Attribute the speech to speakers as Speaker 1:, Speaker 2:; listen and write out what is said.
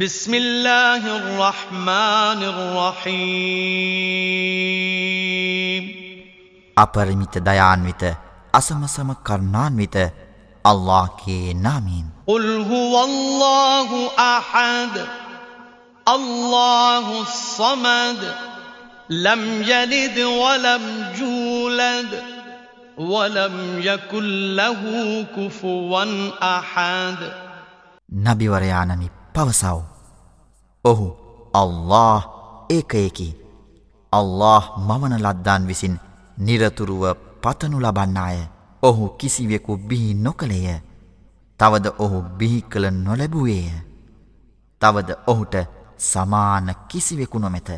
Speaker 1: بسم الله الرحمن الرحيم
Speaker 2: අපරිමිත දයාන්විත අසමසම කරුණාන්විත අල්ලාහ්ගේ නාමයෙන්
Speaker 1: قل هو الله أحد الله الصمد لم يلد ولم يولد ولم يكن له كفوا أحد
Speaker 2: නබිවරයාණනි පවසව්. ඔහු අල්له ඒකයකි. අල්له මමන ලද්දාන් විසින් නිරතුරුව පතනු ලබන්නාය. ඔහු කිසිවෙකු බිහි නොකළේය. තවද ඔහු බිහි කළ නොලැබුවේය. තවද ඔහුට සමාන කිසිවෙකු නොමැත.